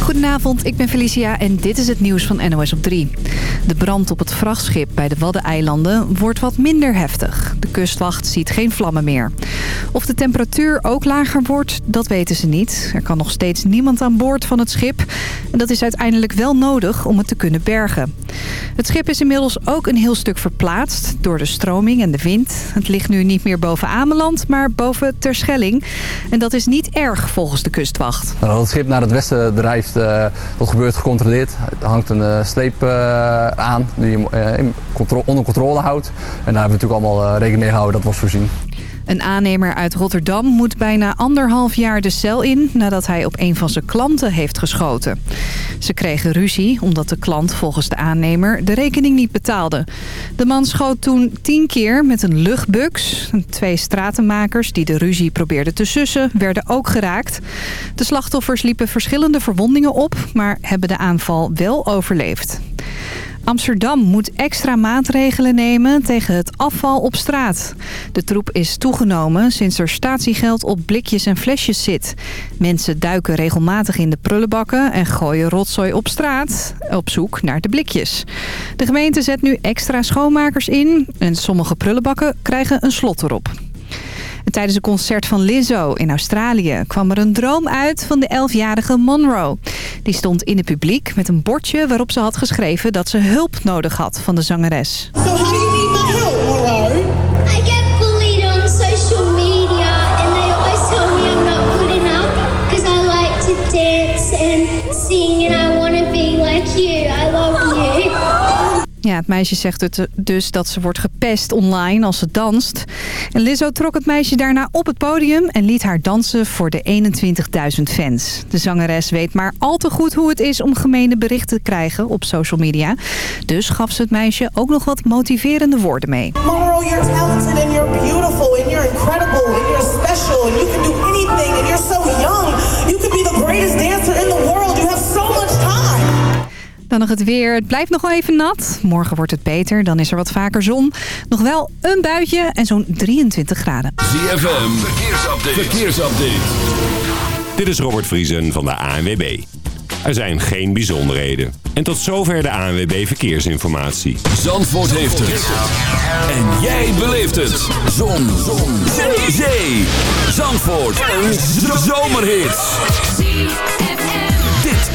Goedenavond, ik ben Felicia en dit is het nieuws van NOS op 3. De brand op het vrachtschip bij de Waddeneilanden wordt wat minder heftig. De kustwacht ziet geen vlammen meer. Of de temperatuur ook lager wordt, dat weten ze niet. Er kan nog steeds niemand aan boord van het schip. En dat is uiteindelijk wel nodig om het te kunnen bergen. Het schip is inmiddels ook een heel stuk verplaatst door de stroming en de wind. Het ligt nu niet meer boven Ameland, maar boven Terschelling. En dat is niet erg volgens de kustwacht. Het schip naar het westen drijft, dat gebeurt gecontroleerd. Er hangt een uh, sleep uh, aan die je onder controle houdt. En daar hebben we natuurlijk allemaal rekening mee gehouden, dat was voorzien. Een aannemer uit Rotterdam moet bijna anderhalf jaar de cel in... nadat hij op een van zijn klanten heeft geschoten. Ze kregen ruzie omdat de klant volgens de aannemer de rekening niet betaalde. De man schoot toen tien keer met een luchtbuks. Twee stratenmakers die de ruzie probeerden te sussen werden ook geraakt. De slachtoffers liepen verschillende verwondingen op... maar hebben de aanval wel overleefd. Amsterdam moet extra maatregelen nemen tegen het afval op straat. De troep is toegenomen sinds er statiegeld op blikjes en flesjes zit. Mensen duiken regelmatig in de prullenbakken en gooien rotzooi op straat op zoek naar de blikjes. De gemeente zet nu extra schoonmakers in en sommige prullenbakken krijgen een slot erop. Tijdens een concert van Lizzo in Australië kwam er een droom uit van de 11-jarige Monroe. Die stond in het publiek met een bordje waarop ze had geschreven dat ze hulp nodig had van de zangeres. So how do you need my help, Monroe? Ja, het meisje zegt het dus dat ze wordt gepest online als ze danst. En Lizzo trok het meisje daarna op het podium en liet haar dansen voor de 21.000 fans. De zangeres weet maar al te goed hoe het is om gemene berichten te krijgen op social media. Dus gaf ze het meisje ook nog wat motiverende woorden mee. Monroe, you're talented and you're beautiful and you're incredible and you're special you can do anything and you're so young. You could be the greatest dancer in the world. You have. Dan nog het weer. Het blijft nog wel even nat. Morgen wordt het beter. Dan is er wat vaker zon. Nog wel een buitje en zo'n 23 graden. ZFM, verkeersupdate. verkeersupdate. Dit is Robert Vriesen van de ANWB. Er zijn geen bijzonderheden. En tot zover de ANWB Verkeersinformatie. Zandvoort heeft het. En jij beleeft het. Zon. Zon. Zee. Zee. Zandvoort. Een zomerhit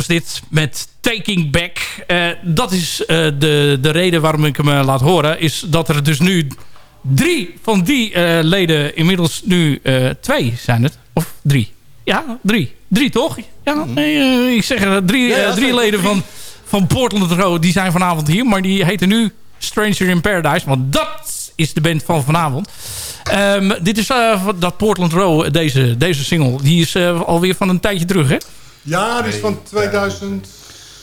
Was dit met Taking Back. Eh, dat is eh, de, de reden waarom ik hem eh, laat horen. Is dat er dus nu drie van die leden inmiddels nu twee zijn het. Of drie. Ja, drie. Drie toch? Ja, nee, eh, ik zeg. Drie, Ja, drie leden van, van Portland Row. Die zijn vanavond hier. Maar die heten nu Stranger in Paradise. Want dat is de band van vanavond. Ehm, dit is dat Portland Row, deze, deze single. Die is alweer van een tijdje terug, hè? Ja, die is van 2000...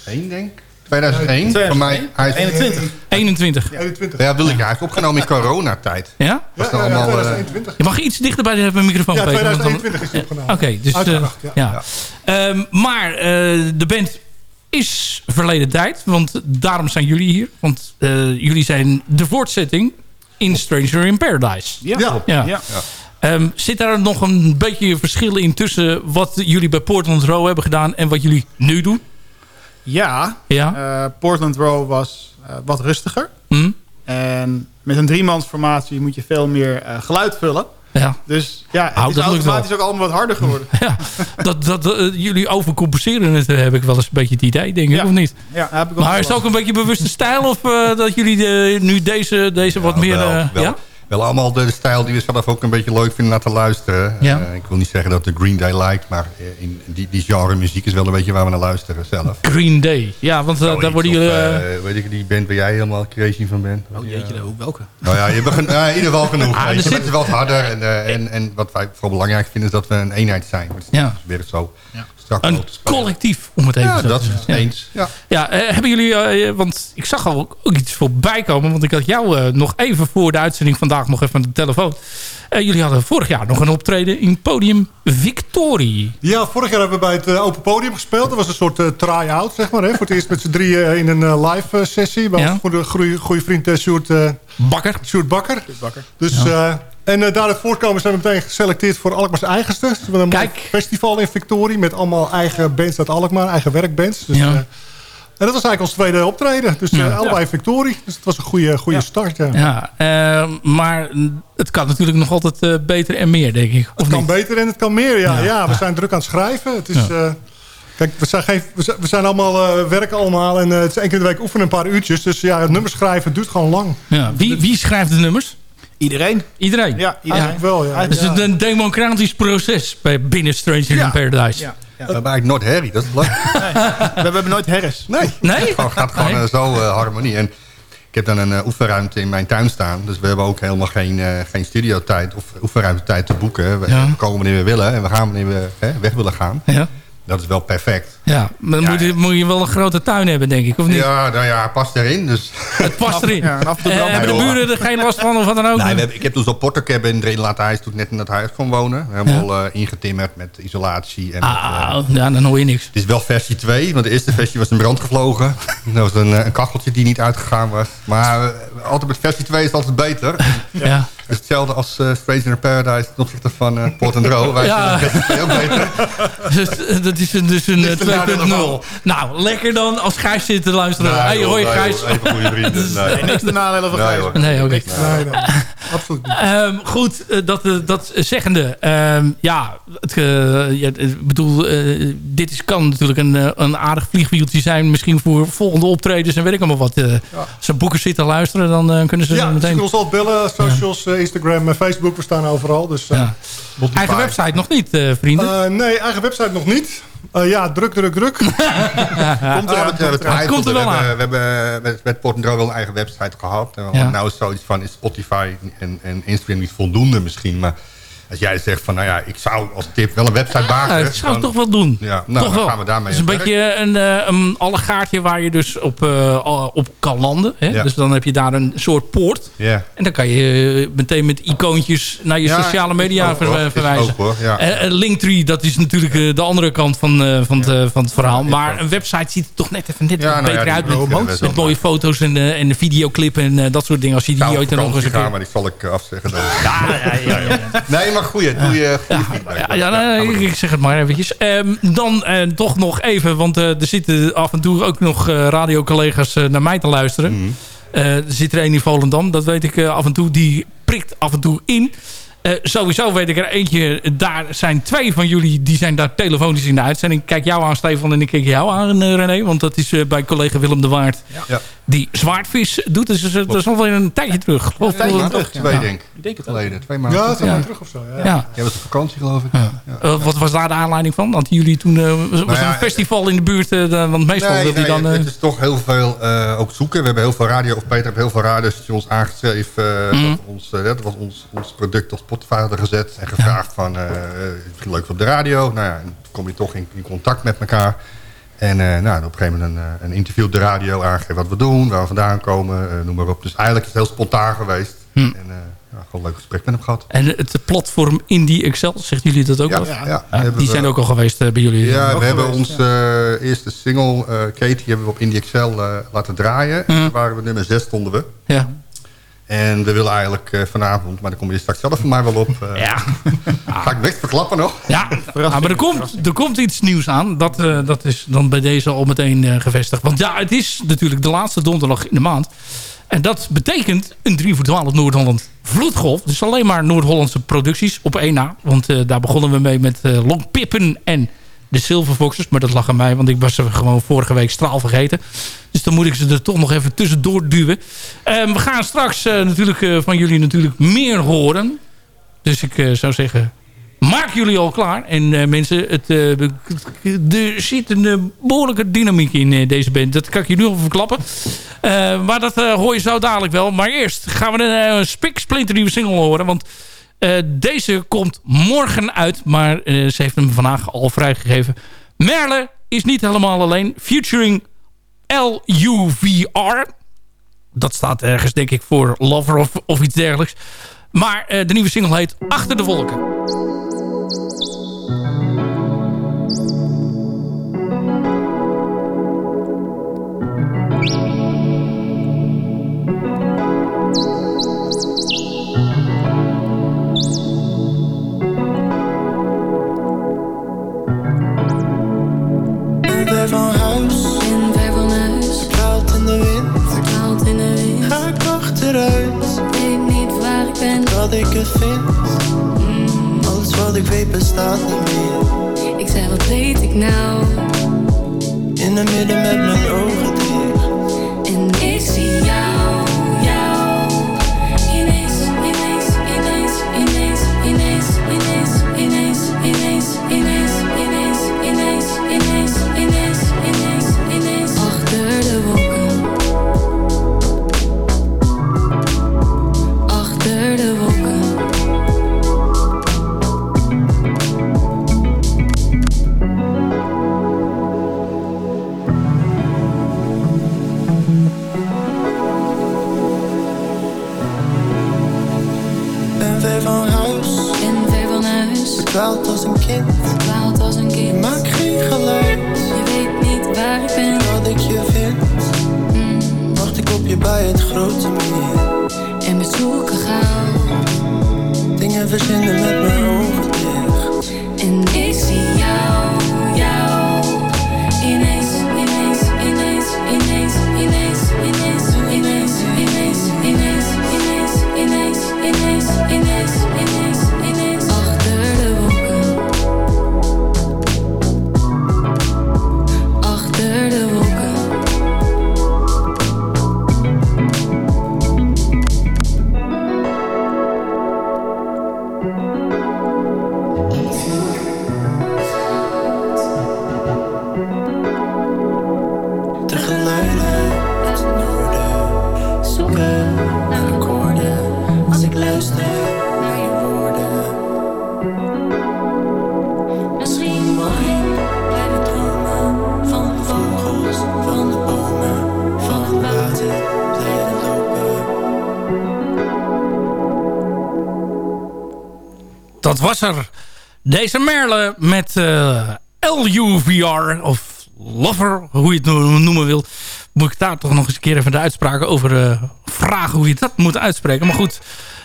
1 denk ik. 2001. Voor mij. Hij is 21. 21. 21. Ja, wil ik eigenlijk. Opgenomen in coronatijd. Ja? Ja, Was ja, ja, allemaal, eh, 2021. Je mag iets dichter bij de mijn microfoon Ja, Peter, want dan- 2021 is opgenomen. Oké, dus... eh, ja. ja. Ehm, maar eh, de band is verleden tijd. Want daarom zijn jullie hier. Want eh, jullie zijn de voortzetting in Stranger in Paradise. Ja. Ja. Ja. Ehm, zit daar nog een beetje verschil in tussen wat jullie bij Portland Row hebben gedaan en wat jullie nu doen? Ja, Ja. eh, Portland Row was eh, wat rustiger. Hm? En met een driemansformatie moet je veel meer eh, geluid vullen. Ja. Dus ja, het is automatisch ook allemaal wat harder geworden. ja. Dat, dat, jullie overcompenseren het, heb ik wel eens een beetje het idee, denk ik, Ja. of niet? Ja, heb ik wel Maar is het ook een beetje bewuste stijl of eh, dat jullie de, nu deze, deze wat meer... wel, eh, wel, ja? Wel allemaal de, stijl die we zelf ook een beetje leuk vinden naar te luisteren. Ja. Eh, ik wil niet zeggen dat de Green Day lijkt, maar eh, in die, die genre muziek is wel een beetje waar we naar luisteren zelf. Green Day. Ja, want eh, daar worden jullie... weet ik, die band waar jij helemaal crazy van bent. Oh jeetje, nou, welke? Nou ja, je gen- ja, in ieder geval genoeg. Ah, je, zit- het is wel harder. En, eh, en, en wat wij vooral belangrijk vinden is dat we een eenheid zijn. Het is Ja. weer zo strak een collectief, om het even Ja, dat te is zeggen. Ja. eens. Ja. Ja, eh, hebben jullie, eh, want ik zag al ook iets voorbij komen, want ik had jou eh, nog even voor de uitzending vandaag nog even aan de telefoon. Eh, jullie hadden vorig jaar nog een optreden in Podium Victorie. Ja, vorig jaar hebben we bij het eh, Open Podium gespeeld. Dat was een soort eh, try-out, zeg maar. Hè? Voor het eerst met z'n drieën eh, in een eh, live eh, sessie. Bij Ja. ons goede, goede, goede vriend eh, Sjoerd, eh, Bakker. Sjoerd Bakker. Bakker. Dus, eh, en uh, daaruit voortkomen zijn we meteen geselecteerd voor Alkmaar's eigenste. Dus we hebben een festival in Victorie met allemaal eigen bands uit Alkmaar. Eigen werkbands. Dus, Ja. eh, en dat was eigenlijk ons tweede optreden. Dus eh, Ja. allebei in Victorie. Dus het was een goede, goede start. Ja. Ja, eh, maar het kan natuurlijk nog altijd beter en meer, denk ik. Of Het kan niet? beter en het kan meer, ja. Ja. ja. we zijn druk aan het schrijven. Het is, Ja. eh, kijk, we zijn, geen, we zijn, allemaal, eh, werken allemaal. En het is één keer in de week oefenen een paar uurtjes. Dus ja, het nummers schrijven duurt gewoon lang. Ja. Wie, wie schrijft de nummers? Iedereen. Iedereen? Ja, iedereen. Wel, ja. Het is Ja. een democratisch proces bij binnen Stranger in Paradise. Ja, ja. We hebben eigenlijk nooit herrie, dat is leuk. We, we hebben nooit herres. Nee, Nee? het gaat, gaat gewoon Nee? eh, zo eh, harmonie. En ik heb dan een eh, oefenruimte in mijn tuin staan. Dus we hebben ook helemaal geen, eh geen studiotijd of oefenruimtetijd te boeken. We, Ja. we komen wanneer we willen en we gaan wanneer we hè, weg willen gaan. Ja. Dat is wel perfect. Ja, maar dan moet, je, moet je wel een grote tuin hebben, denk ik, of niet? Ja, nou ja, past erin. Dus. Het past erin. Ja, en af Eh, hebben de buren er geen last van of wat dan ook? Nee, we hebben, ik heb dus op Portercabin erin laten huis toen ik net in dat huis kon wonen. Helemaal eh, ingetimmerd met isolatie. En met, eh, Ah, ja, dan hoor je niks. het is wel versie 2, want de eerste versie was in brand gevlogen. Dat was een, eh, een kacheltje die niet uitgegaan was. Maar altijd met versie 2 is het altijd beter. Ja. Het is hetzelfde als eh Stranger in Paradise ten opzichte van eh Port and Row. Wij Ja. vinden versie 2 ook beter. Dus, dat is een, dus een Dit is de nadeel eh, 2.0. ervan. Nou, lekker dan als Gijs zit te luisteren. Nee, hey, joh, hoi nee, Gijs. joh, Even goede vrienden. Nee, Niks te nadelen van Nee, Gijs. hoor. Nee, oké. Nee, nee, absoluut niet. Ehm, goed, eh, dat, eh, dat zeggende. ehm, ja, het, eh, ja, ik bedoel, eh, dit is, kan natuurlijk een, een aardig vliegwieltje zijn. Misschien voor volgende optredens en weet ik allemaal wat. eh Als ze boeken zitten luisteren, dan kunnen ze Ja, ze meteen... kunnen bellen. Socials, Instagram, eh, Facebook. We staan overal. Dus, eh, Ja. Eigen website nog niet, eh, vrienden. eh, nee, eigen website nog niet. Eh, ja, druk, druk, druk. Komt eraan, komt eraan. het Komt er wel we aan. hebben, we hebben met, met Port and Row wel een eigen website gehad. En Ja. Nou is zoiets van, is Spotify en, en Instagram niet voldoende misschien. Maar als jij zegt van, nou ja, ik zou als tip wel een website Ja, maken. dat zou ik dan- toch wel doen. Ja, nou, toch dan wel. gaan we daarmee Het is een beetje een, eh, een allegaartje waar je dus op, eh, op kan landen. Hè? Ja. Dus dan heb je daar een soort poort. Ja. En dan kan je eh, meteen met icoontjes naar je Ja, sociale media ook, ver- verwijzen. ook, hoor, ja. Linktree, dat is natuurlijk de andere kant van, van, het, van het verhaal. Maar een website ziet er toch net even net nou beter uit. Met, met mooie foto's en, en de videoclip en dat soort dingen. Als je die ooit nog eens maar die zal ik afzeggen. Dan. Ja, ja, ja, ja. Nee, maar goeie, doe je goede feedback. Ja, ik, ik zeg het maar eventjes. Ehm, dan eh, toch nog even, want eh, er zitten af en toe ook nog eh radiocollega's naar mij te luisteren. Mhm. Er zit er een in Volendam, dat weet ik af en toe. Die prikt af en toe in. Eh, sowieso weet ik er eentje, daar zijn twee van jullie, die zijn daar telefonisch in de uitzending. Ik kijk jou aan Stefan en ik kijk jou aan uh, René, want dat is uh, bij collega Willem de Waard. Ja. Die zwaardvis doet, dus dat is alweer een tijdje terug. Ja, een terug, twee ja. denk ik. denk het geleden, twee maanden ja, terug. Ja, terug of zo. Ja, ja. Jij was op vakantie geloof ik. Ja. wat was daar de aanleiding van? Dat jullie toen, was nou er een festival in de buurt, want meestal nee, wil die nee, dan... het is toch heel veel ook zoeken. We hebben heel veel radio, of Peter heeft heel veel radiostations aangeschreven. Mm. dat, ons, dat was ons, ons product op Spotify hadden gezet en gevraagd van, uh, vind leuk op de radio? Nou ja, en toen kom je toch in, in contact met elkaar. En uh, nou, op een gegeven moment een, een, interview op de radio aangegeven wat we doen, waar we vandaan komen, uh, noem maar op. Dus eigenlijk is het heel spontaan geweest. Hm. En ja, gewoon een leuk gesprek met hem gehad. En het platform Indie Excel, zegt jullie dat ook ja, al? Ja, ja. die we, zijn ook al geweest bij jullie. Ja, we hebben onze eerste single, Katie, hebben we op Indie Excel laten draaien. Hm. Toen waren we nummer 6 stonden we. Ja. En we willen eigenlijk uh, vanavond, maar dan kom je straks zelf van mij wel op. Uh, ja. Ga ik niks verklappen nog? Ja, ja maar er komt, er komt iets nieuws aan. Dat, uh, dat is dan bij deze al meteen gevestigd. Want ja, het is natuurlijk de laatste donderdag in de maand. En dat betekent een 3 voor 12 Noord-Holland vloedgolf. Dus alleen maar Noord-Hollandse producties op één na. Want daar begonnen we mee met Long Pippen en de Silverfoxes. Maar dat lag aan mij, want ik was ze gewoon vorige week straal vergeten. Dus dan moet ik ze er toch nog even tussendoor duwen. Um, we gaan straks uh, natuurlijk uh, van jullie natuurlijk meer horen. Dus ik uh, zou zeggen, maak jullie al klaar. En mensen, het, er zit een behoorlijke dynamiek in deze band. Dat kan ik je nu al verklappen. maar dat hoor je zo dadelijk wel. Maar eerst gaan we een, een spik nieuwe single horen. Want deze komt morgen uit, maar uh, ze heeft hem vandaag al vrijgegeven. Merle is niet helemaal alleen. Featuring LUVR. Dat staat ergens denk ik voor Lover of, of iets dergelijks. Maar uh, de nieuwe single heet Achter de Wolken. Ik. Weet niet waar ik ben. Dat ik het vind. Mm. Alles wat ik weet bestaat niet meer. Ik zei wat weet ik nou. In de midden met mijn ogen Deze Merle met uh, LUVR of Lover, hoe je het noemen wil. Moet ik daar toch nog eens een keer even de uitspraken over uh, vragen hoe je dat moet uitspreken. Maar goed,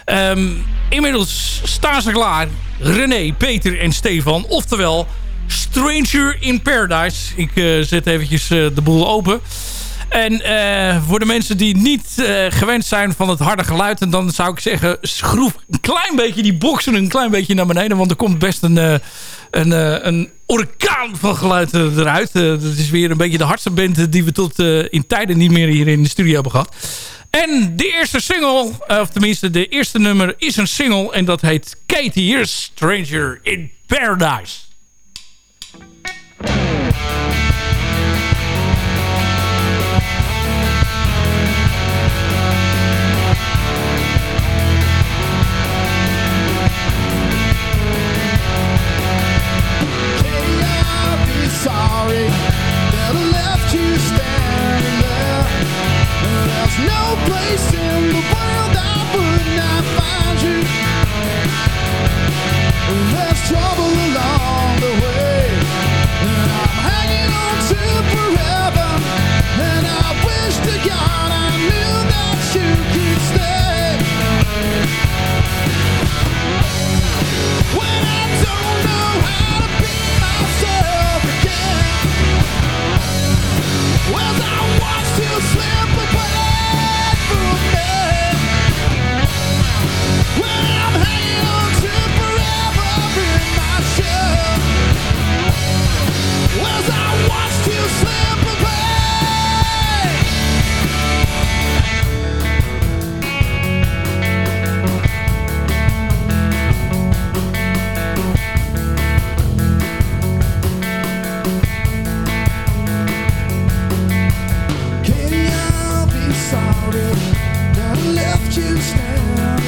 um, inmiddels staan ze klaar. René, Peter en Stefan. Oftewel, Stranger in Paradise. Ik uh, zet eventjes de boel open. En eh, voor de mensen die niet eh, gewend zijn van het harde geluid... Dan zou ik zeggen, schroef een klein beetje die boksen een klein beetje naar beneden. Want er komt best een, eh, een, een orkaan van geluid eruit. Dat is weer een beetje de hardste band die we tot in tijden niet meer hier in de studio hebben gehad. En de eerste single, of tenminste de eerste nummer is een single. En dat heet Katie, Stranger in Paradise. Trouble Never left you standing.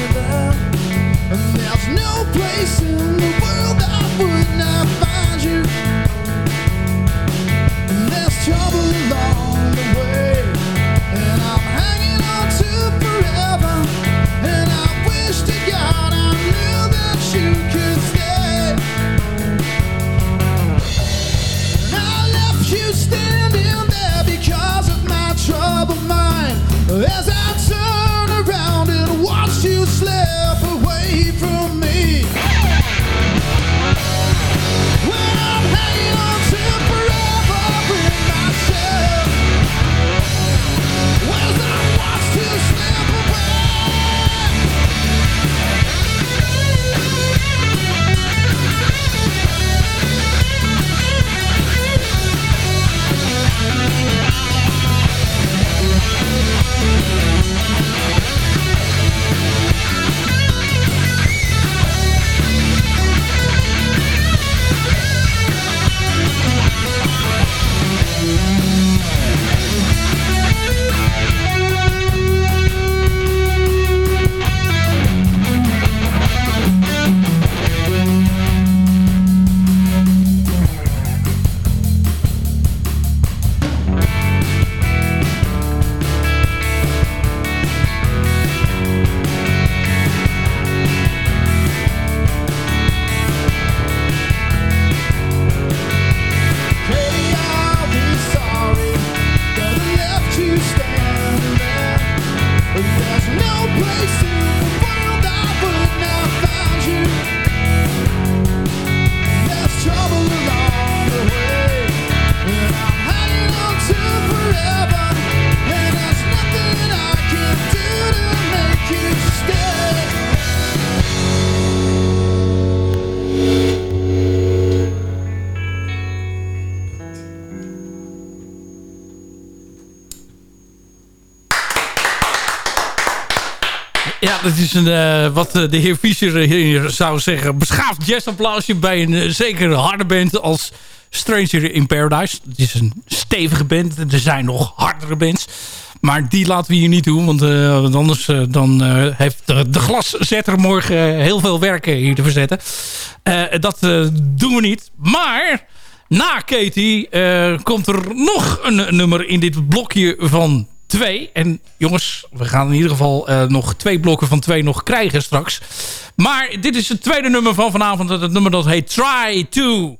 Dat is een, eh, wat eh, de heer Fischer hier zou zeggen. Beschaafd jazzapplausje bij een zeker harde band als Stranger in Paradise. Het is een stevige band. Er zijn nog hardere bands. Maar die laten we hier niet doen. Want, eh, anders eh, dan, eh, heeft de, de glaszetter morgen heel veel werk eh, hier te verzetten. Eh, dat eh, doen we niet. Maar na Katie eh, komt er nog een nummer in dit blokje van twee. En jongens, we gaan in ieder geval eh, nog twee blokken van twee nog krijgen straks. Maar dit is het tweede nummer van vanavond. Het nummer dat heet Try To.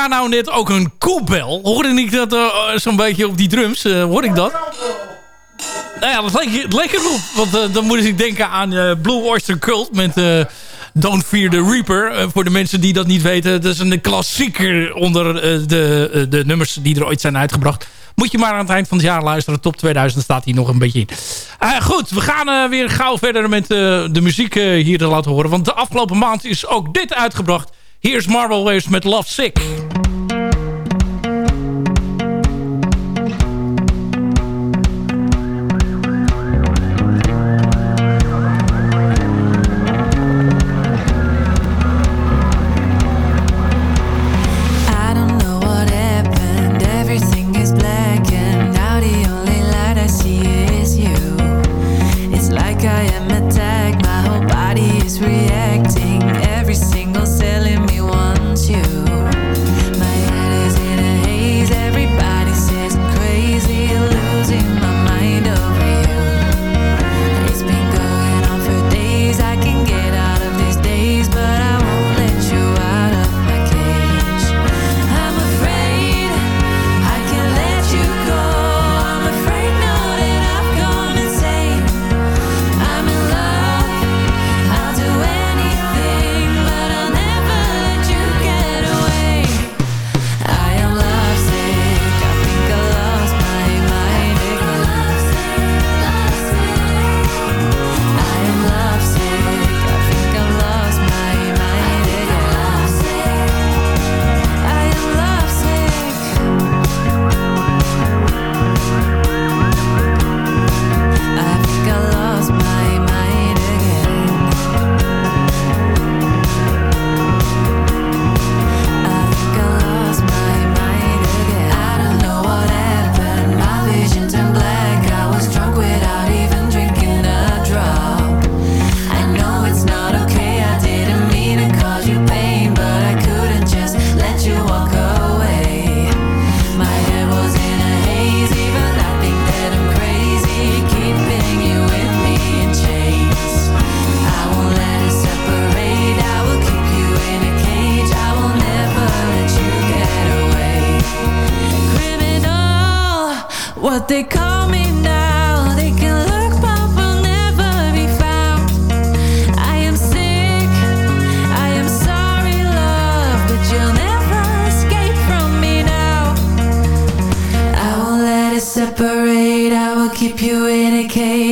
Daar nou net ook een koepel? Hoorde ik dat eh, zo'n beetje op die drums? Eh, hoor ik dat? Nou ja, dat leek, het leek. Want eh, dan moet ik denken aan Blue Oyster Cult met Don't Fear the Reaper. Voor de mensen die dat niet weten. Dat is een klassieker onder de, de nummers die er ooit zijn uitgebracht. Moet je maar aan het eind van het jaar luisteren. Top 2000 staat hier nog een beetje in. Goed, we gaan weer gauw verder met de muziek hier te laten horen. Want de afgelopen maand is ook dit uitgebracht. Hier is Marvel Waves met Love Sick.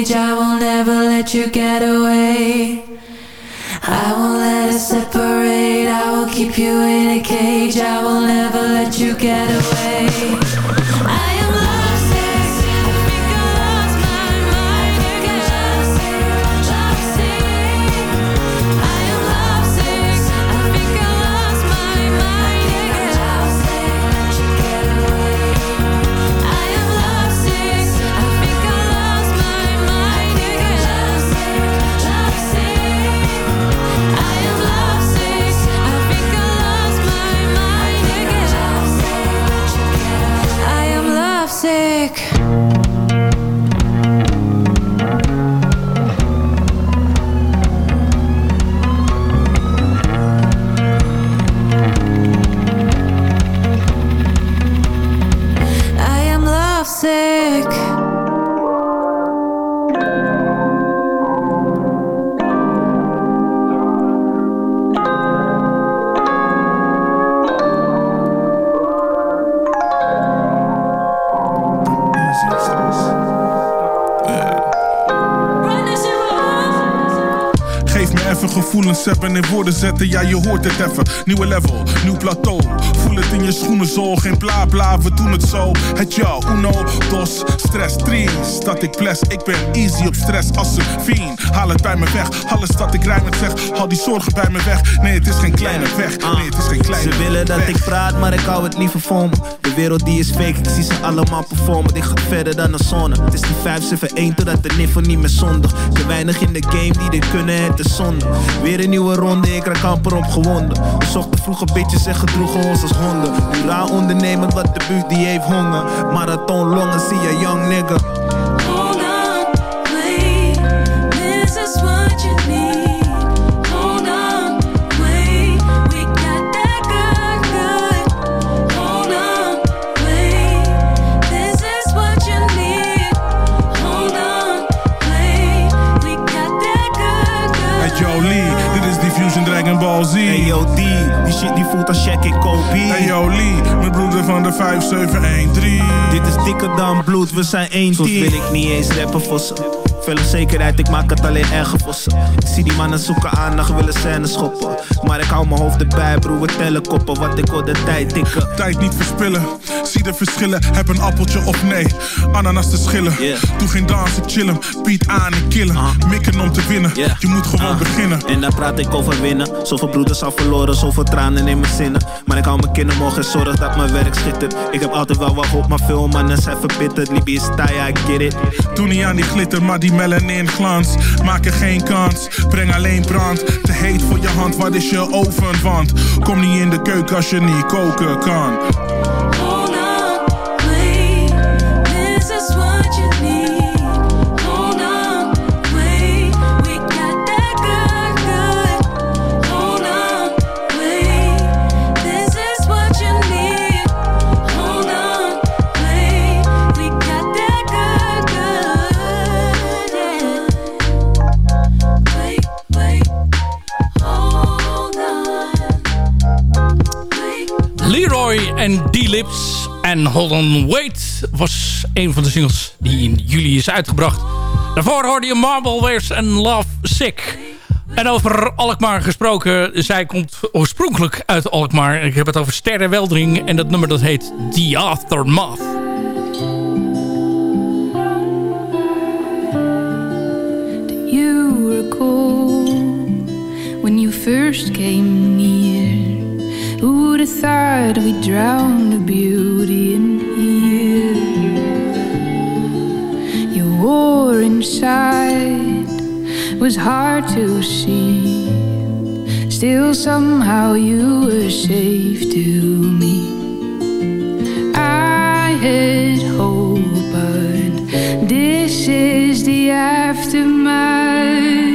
Cage. I will never let you get away. I won't let it separate. I will keep you in a cage. I will hebben in woorden zetten, ja je hoort het even. Nieuwe level, nieuw plateau. Voel het in je schoenen zo, geen bla bla, we doen het zo. Het jou, uno, dos, stress, tres. Dat ik bless, ik ben easy op stress als een fiend. Haal het bij me weg, alles dat ik rijmend zeg. Haal die zorgen bij me weg, nee het is geen kleine weg. Nee het is geen kleine Ze willen dat ik praat, maar ik hou het liever voor me. De wereld die is fake, ik zie ze allemaal performen. Dit gaat verder dan een zone. Het is die 571 totdat de niffel niet meer zondig. Te weinig in de game die dit kunnen, het is zonde. Weer een nieuwe ronde, ik raak amper op gewonden. We zochten vroeger bitches en gedroegen ons als honden. Nu raar ondernemend, wat de buurt die heeft honger. Marathon longen, zie je young nigga. Als Shaq en Kobe. Hey yo Lee, mijn broeder van de 5713. Dit is dikker dan bloed, we zijn één team. Soms wil ik niet eens rappen voor ze. Veel zekerheid, ik maak het alleen erger voor ze. Ik zie die mannen zoeken aandacht, willen scènes schoppen. Maar ik hou mijn hoofd erbij, broer, we tellen koppen. Wat ik wil de tijd tikken. Tijd niet verspillen, zie de verschillen. Heb een appeltje of nee, ananas te schillen. Doe geen dansen, chillen, Piet aan en killen. Mikken om te winnen, je moet gewoon beginnen. En daar praat ik over winnen. Zoveel broeders al verloren, zoveel tranen in mijn zinnen. Maar ik hou mijn kinderen morgen en zorg dat mijn werk schittert. Ik heb altijd wel wat hoop, maar veel mannen zijn verbitterd. Libië is taai, I get it. Doe niet aan die glitter, maar die melanin glans. Maak er geen kans, breng alleen brand. Te heet voor je hand, wat is je oven? Want kom niet in de keuken als je niet koken kan. En D-Lips en Hold On Wait was een van de singles die in juli is uitgebracht. Daarvoor hoorde je Marblewares en Love Sick. En over Alkmaar gesproken, zij komt oorspronkelijk uit Alkmaar. Ik heb het over Sterre Weldering en dat nummer dat heet The Aftermath. You recall when you first came near. Thought we drowned the beauty in here? Your war inside was hard to see. Still, somehow, you were safe to me. I had hope, but this is the aftermath.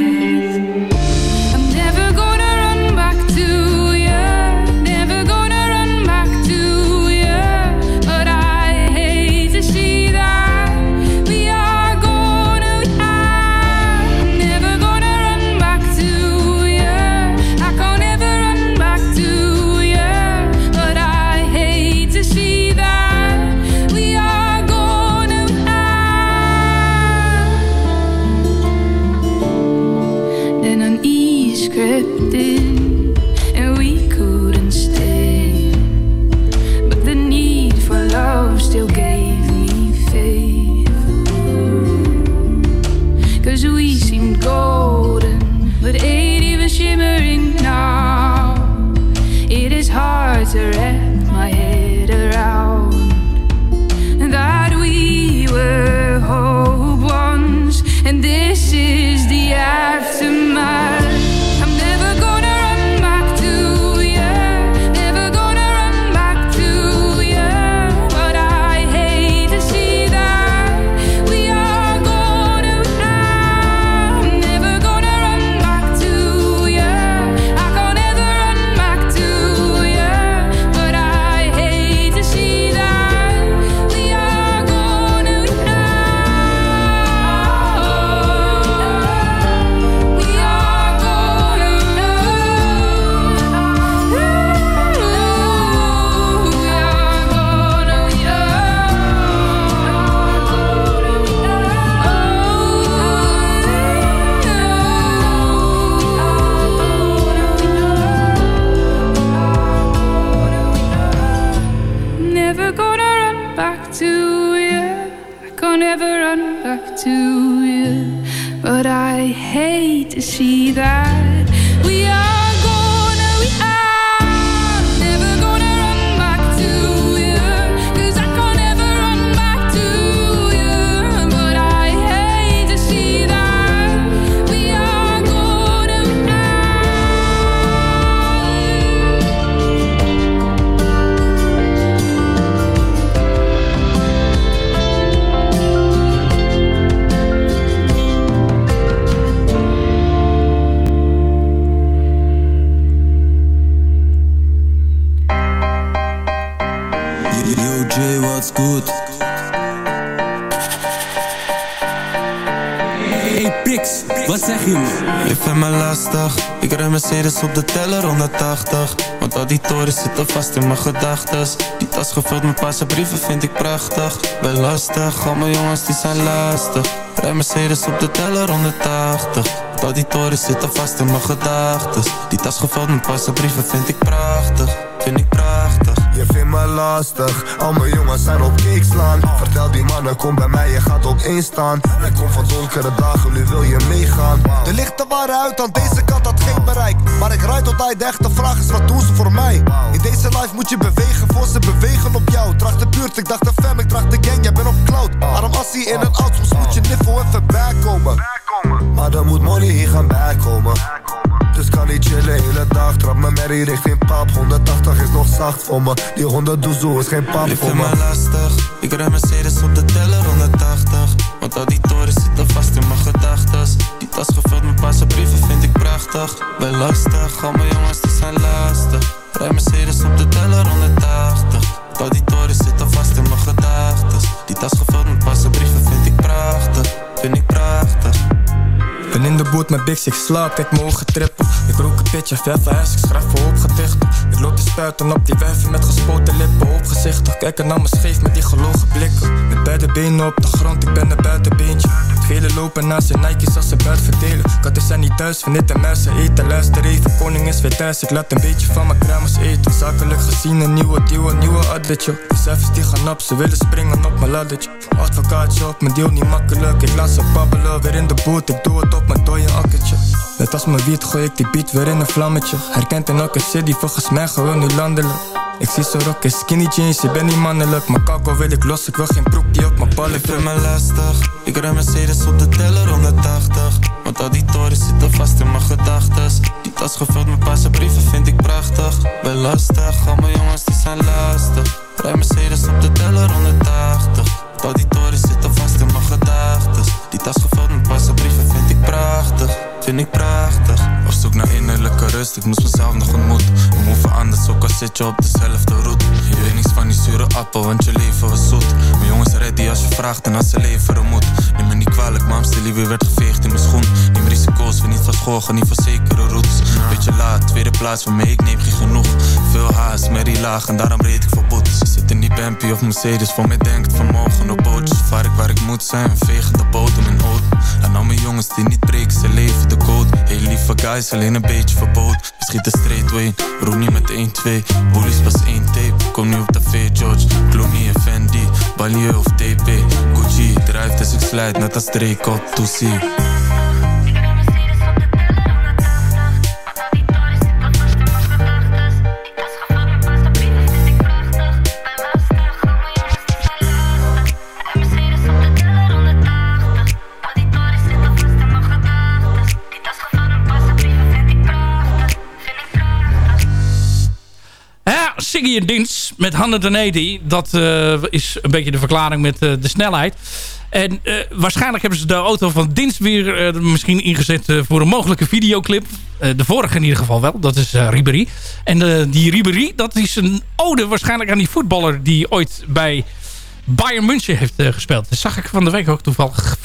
Me lastig. Ik rij Mercedes op de teller 180 Want al die torens zitten vast in mijn gedachtes. Die tas gevuld met paarse brieven vind ik prachtig. Ben lastig, al mijn jongens die zijn lastig. Rij Mercedes op de teller 180 Want al die torens zitten vast in mijn gedachtes. Die tas gevuld met paarse brieven ik Vind ik prachtig Je vindt me lastig, al mijn jongens zijn op kick slaan. Vertel die mannen, kom bij mij, je gaat op staan. Ik kom van donkere dagen, nu wil je meegaan. De lichten waren uit, aan deze kant had geen bereik. Maar ik rijd tot hij de echte vraag is, wat doen ze voor mij? In deze life moet je bewegen, voor ze bewegen op jou. Draag de buurt, ik dacht de fam, ik draag de gang, jij bent op cloud. Arm assie in een oud, moet je niffel even bijkomen. Maar dan moet money hier gaan bijkomen dus kan niet chillen hele dag Trap me merrie richting pap. 180 is nog zacht voor me. Die 100 doezoe is geen pap voor me lastig. Ik rij Mercedes op de teller 180 Want al die torens zitten vast in mijn gedachtes. Die tas gevuld met paarse brieven vind ik prachtig. Ben lastig, al mijn jongens die zijn lastig. Rij Mercedes op de teller 180 Want al die torens zitten vast in mijn gedachtes. Die tas gevuld met paarse brieven vind ik prachtig. Vind ik prachtig Ben in de boot met Bix, ik slaap, kijk mijn ogen trippen. Ik rook een pitje, VVS, ik schrijf voor opgedicht. Ik loop te spuiten op die wijven met gespoten lippen Opgezichtig, kijken naar me scheef met die gelogen blikken. Met beide benen op de grond, ik ben een buitenbeentje Velen lopen naar zijn Nike's als ze buit verdelen. Katten zijn niet thuis, van dit en mensen eten Luister even, koning is weer thuis, ik laat een beetje van mijn kruimers eten. Zakelijk gezien een nieuwe deal, een nieuwe adletje De cijfers die gaan op, ze willen springen op mijn laddertje. Advocaatje op mijn deal niet makkelijk. Ik laat ze babbelen, weer in de boot, ik doe het op mijn dode akkertje. Net als mijn wiet gooi ik die beat weer in een vlammetje. Herkent in elke city, volgens mij gewoon nu landelijk. Ik zie ze rocken skinny jeans, je bent niet mannelijk. Maar kakko wil ik los, ik wil geen broek die op mijn ballen Je vindt me lastig Ik rij Mercedes op de teller 180 Want al die torens zitten vast in mijn gedachtes. Die tas gevuld met paarse brieven vind ik prachtig. Ben lastig, al mijn jongens die zijn lastig. Rij Mercedes op de teller 180 Want al die torens zitten vast in mijn gedachtes. Die tas gevuld met paarse brieven vind ik prachtig. Vind ik prachtig zoek naar innerlijke rust, ik moest mezelf nog ontmoeten. We moeven anders, ook al zit je op dezelfde route. Je weet niets van die zure appel, want je leven was zoet. Mijn jongens ready als je vraagt en als ze leveren moet Neem me niet kwalijk, maar liever werd geveegd in mijn schoen. Neem risico's, we niet van school, niet van zekere routes. Beetje laat, tweede plaats waarmee ik neem geen genoeg. Veel haast, merrie laag en daarom reed ik voor boetes. Zit in die Bampi of Mercedes, voor mij denkt vermogen op bootjes. Vaar ik waar ik moet zijn, vegen de bodem in oud nou mijn jongens die niet breken, ze leven de code. Heel lieve guys, alleen een beetje verbood We schieten straightway, roep niet met 1-2 Bullies was 1 tape, kom nu op de V, George. Clooney en Fendi, Balieu of TP Gucci, drijft als ik slijt, net als code to see Ziggy hier dienst met 180. Dat eh, is een beetje de verklaring met eh, de snelheid. En eh, waarschijnlijk hebben ze de auto van dienst weer misschien ingezet voor een mogelijke videoclip. de vorige in ieder geval wel, dat is Ribery. En die Ribery, dat is een ode waarschijnlijk aan die voetballer die ooit bij Bayern München heeft gespeeld. Dat zag ik van de week ook toevallig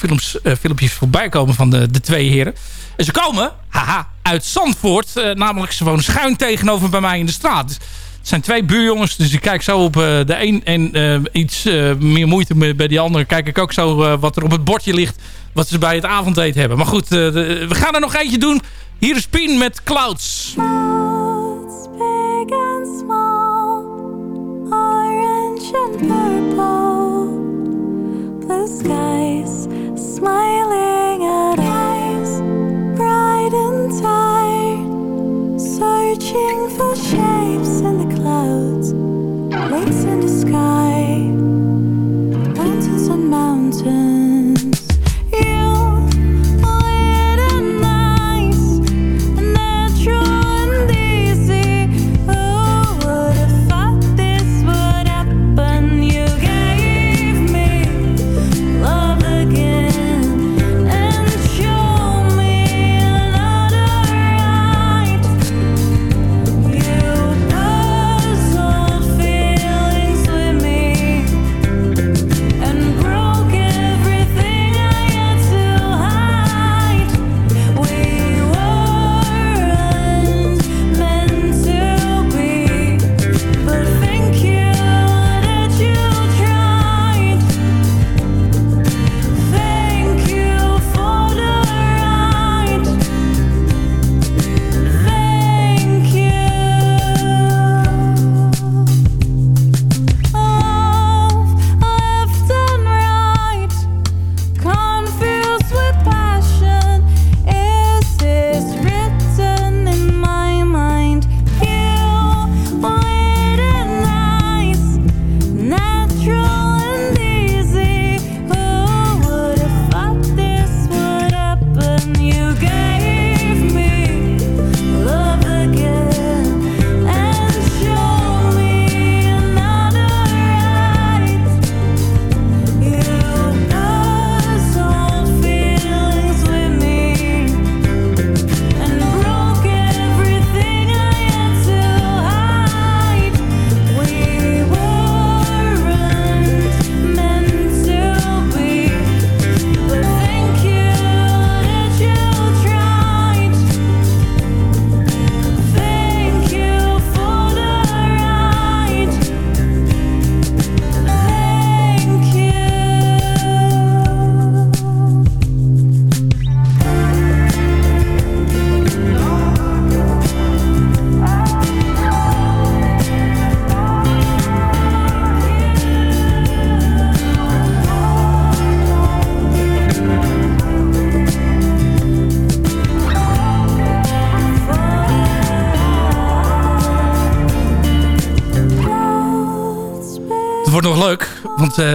filmpjes voorbij komen van de, de twee heren. En ze komen, haha, uit Zandvoort. namelijk, ze wonen schuin tegenover bij mij in de straat. Dus het zijn twee buurjongens, dus ik kijk zo op eh, de een. En eh, iets eh, meer moeite bij die andere kijk ik ook zo wat er op het bordje ligt. Wat ze bij het avondeten hebben. Maar goed, we gaan er nog eentje doen. Hier is Pien met Clouds. big and small, orange and purple, blue skies, smiling at eyes, bright and tired, searching for shapes in the clouds, in the sky,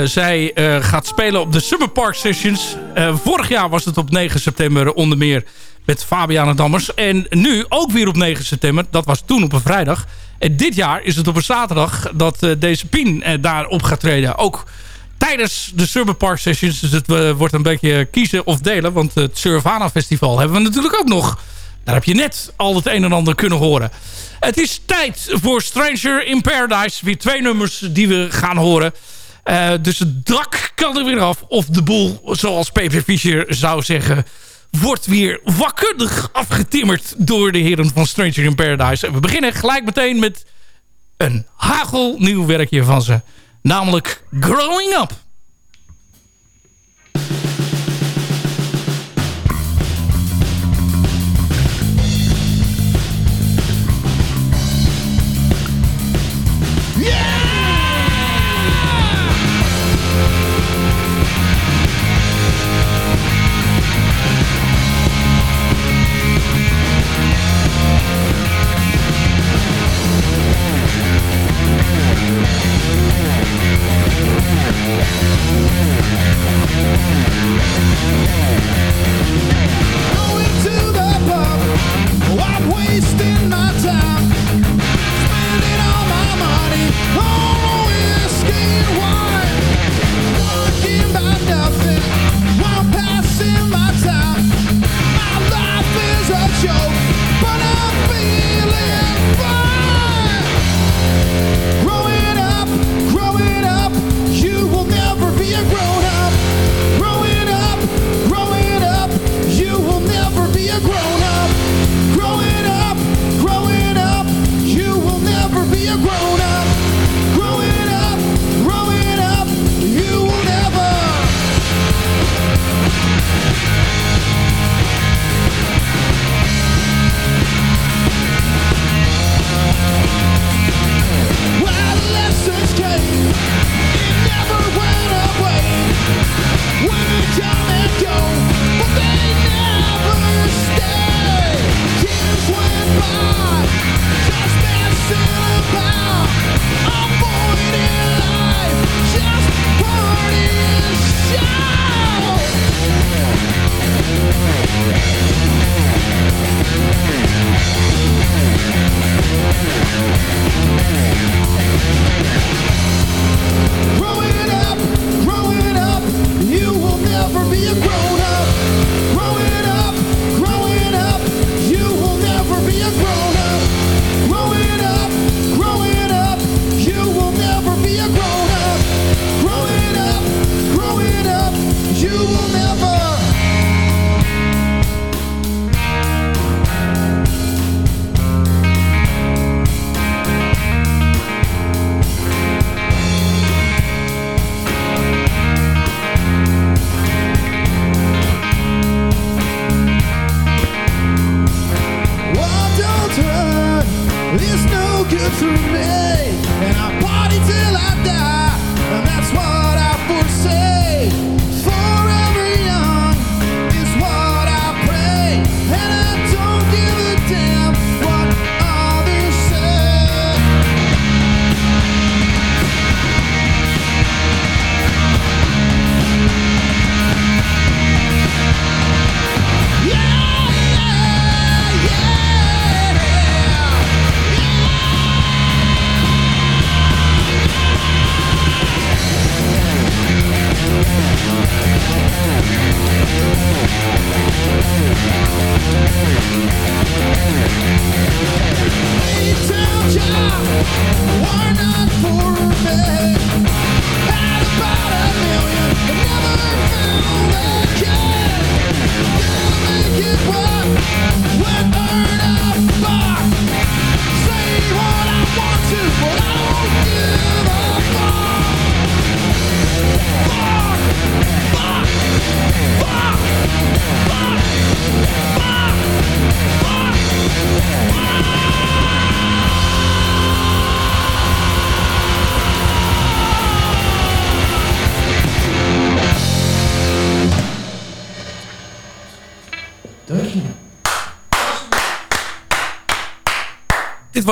zij eh, gaat spelen op de Summer Park Sessions. Eh, vorig jaar was het op 9 september onder meer met Fabiana Dammers. En nu ook weer op 9 september. Dat was toen op een vrijdag. En dit jaar is het op een zaterdag dat deze Pien daar op gaat treden. Ook tijdens de Summer Park Sessions. Dus het wordt een beetje kiezen of delen. Want het Surfana Festival hebben we natuurlijk ook nog. Daar heb je net al het een en ander kunnen horen. Het is tijd voor Stranger in Paradise. Weer twee nummers die we gaan horen. Uh, dus het dak kan er weer af. Of de boel, zoals Pepe Fischer zou zeggen... wordt weer wakkundig afgetimmerd door de heren van Stranger in Paradise. En we beginnen gelijk meteen met een hagelnieuw werkje van ze. Namelijk Growing Up. Thank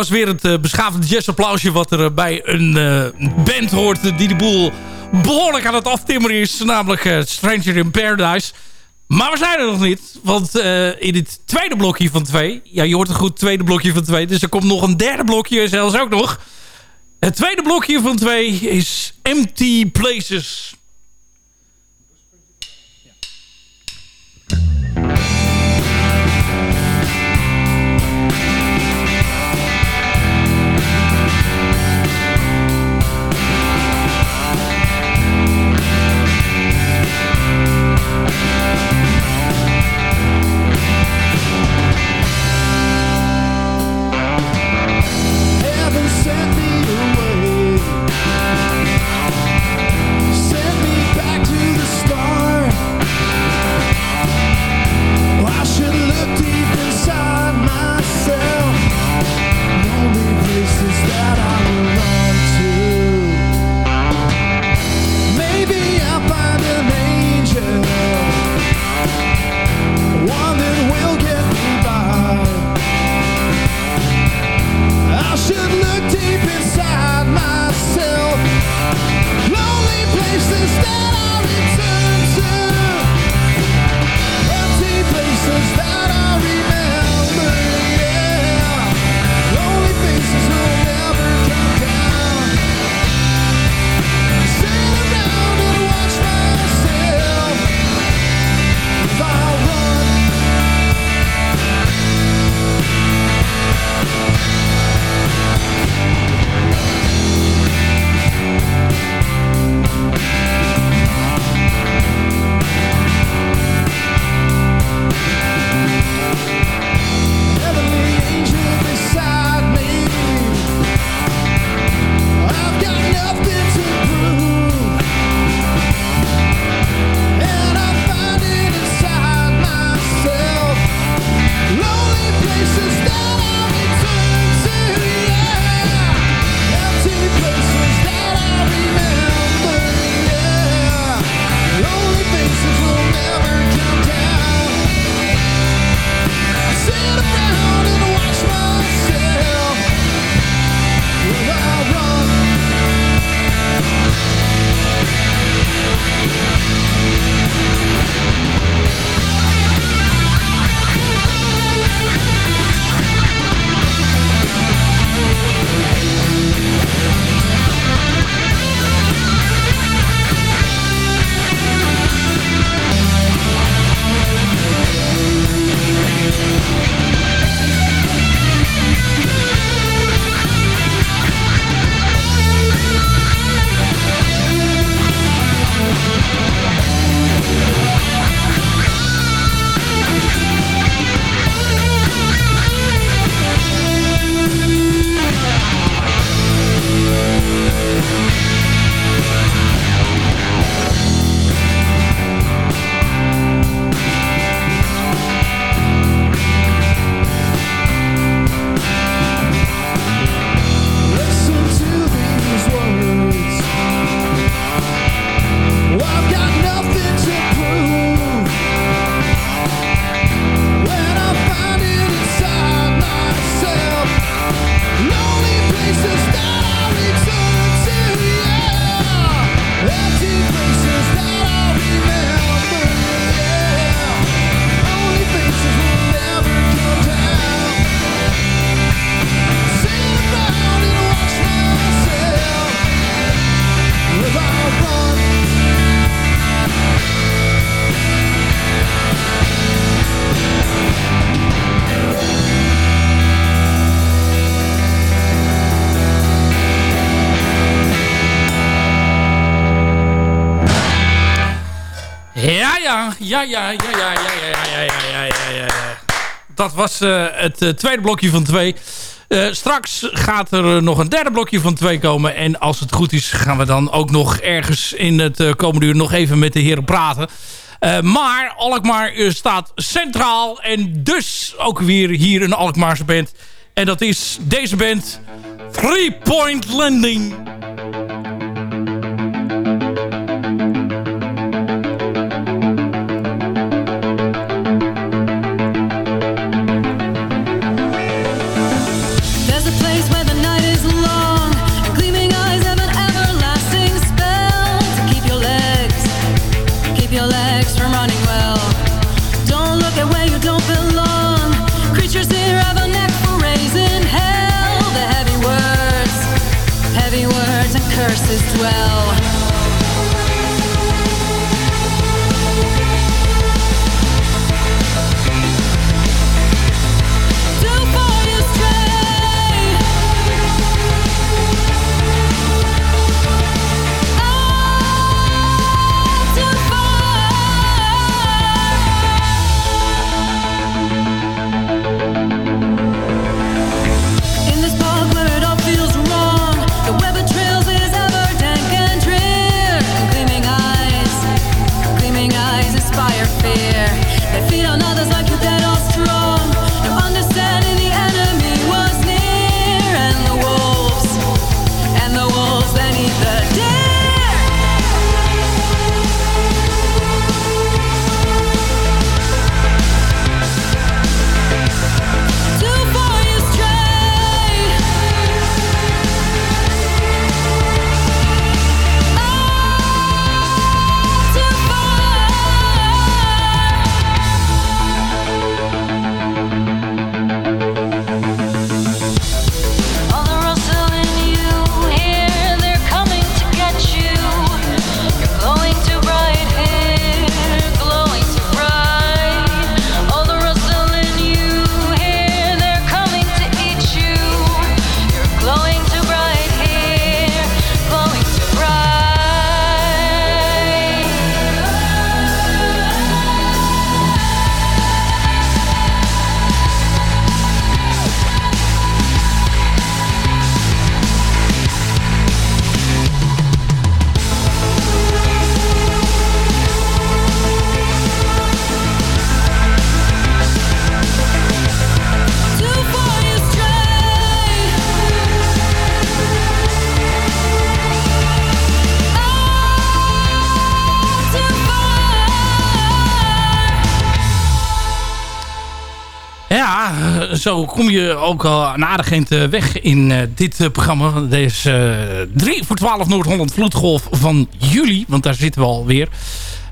was weer het uh, beschavende jazzapplausje... wat er bij een uh, band hoort die de boel behoorlijk aan het aftimmeren is. Namelijk Stranger in Paradise. Maar we zijn er nog niet. Want in het tweede blokje van twee... Ja, je hoort het goed, tweede blokje van twee. Dus er komt nog een derde blokje zelfs ook nog. Het tweede blokje van twee is Empty Places... ja, ja, ja, ja, ja, ja, ja, ja, ja, ja. Dat was uh, het uh, tweede blokje van twee. Uh, straks gaat er nog een derde blokje van twee komen. En als het goed is gaan we dan ook nog ergens in het komende uur nog even met de heren praten. maar Alkmaar staat centraal. En dus ook weer hier een Alkmaarse band. En dat is deze band Three Point Landing. legs from running well. Don't look at where you don't belong. Creatures here have a knack for raising hell. The heavy words, heavy words and curses dwell. Zo kom je ook al een aardig eh, weg in eh, dit eh, programma. Deze 3 voor 12 Noord-Holland Vloedgolf van juli. Want daar zitten we alweer.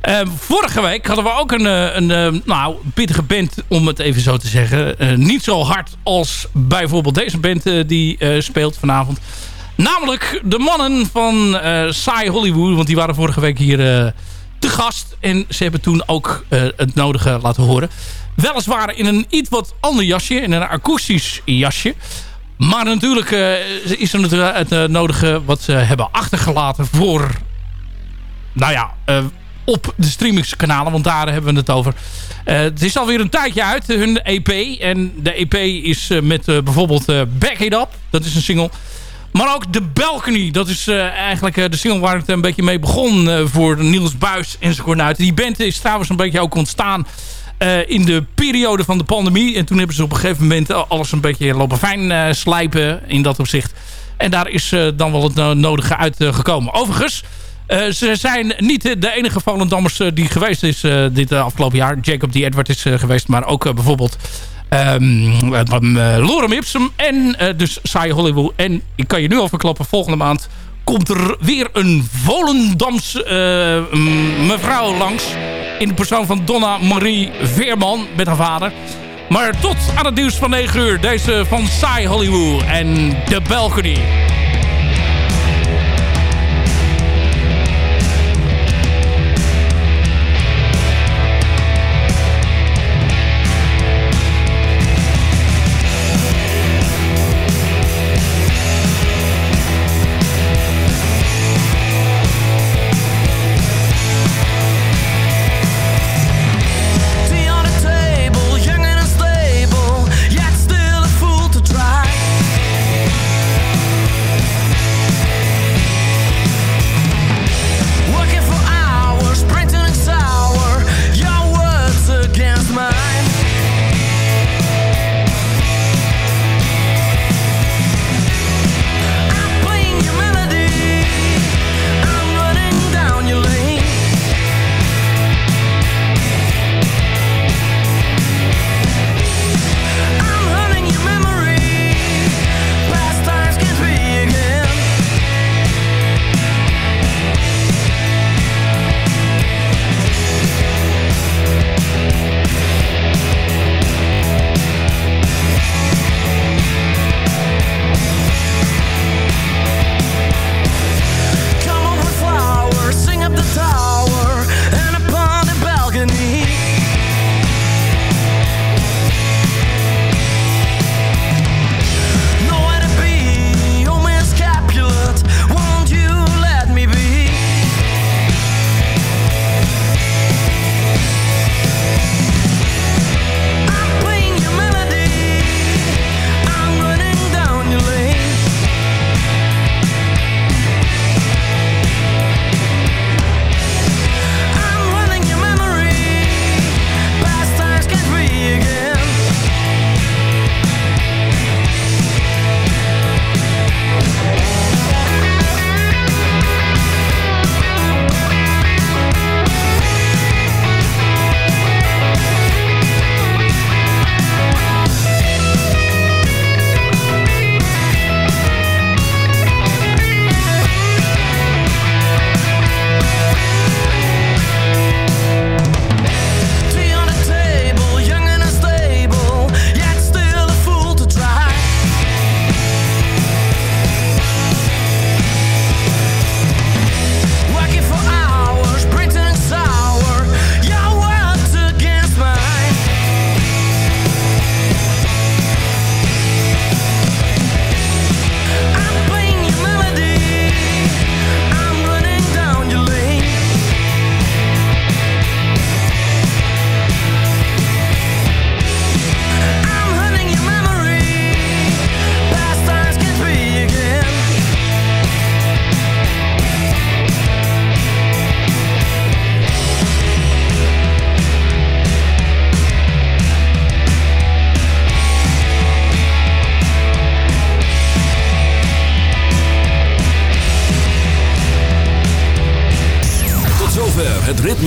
Eh vorige week hadden we ook een, een nou, pittige band, om het even zo te zeggen. Niet zo hard als bijvoorbeeld deze band die speelt vanavond. Namelijk de mannen van Saai Hollywood. Want die waren vorige week hier te gast. En ze hebben toen ook het nodige laten horen. Weliswaar in een iets wat ander jasje. In een akoestisch jasje. Maar natuurlijk eh, is er het eh, nodige wat ze hebben achtergelaten voor... Nou ja, eh, op de streamingskanalen. Want daar hebben we het over. Eh, het is alweer een tijdje uit, hun EP. En de EP is eh, met eh, bijvoorbeeld eh, Back It Up. Dat is een single. Maar ook The Balcony. Dat is eh, eigenlijk eh, de single waar het een beetje mee begon eh, voor Niels Buis en zijn. Die band is trouwens een beetje ook ontstaan eh, in de periode van de pandemie. En toen hebben ze op een gegeven moment eh, alles een beetje lopen fijn eh, slijpen in dat opzicht. En daar is eh, dan wel het no- nodige uitgekomen. Overigens, ze zijn niet de enige Volendammers die geweest is dit afgelopen jaar. Jacob D. Edward is geweest, maar ook bijvoorbeeld ehm, eh, eh, Lorem Ipsum en dus Saai Hollywood. En ik kan je nu al verklappen, volgende maand komt er weer een Volendams m- mevrouw langs. In de persoon van Donna Marie Veerman met haar vader. Maar tot aan het nieuws van 9 uur. Deze van Saai Hollywood en The Balcony.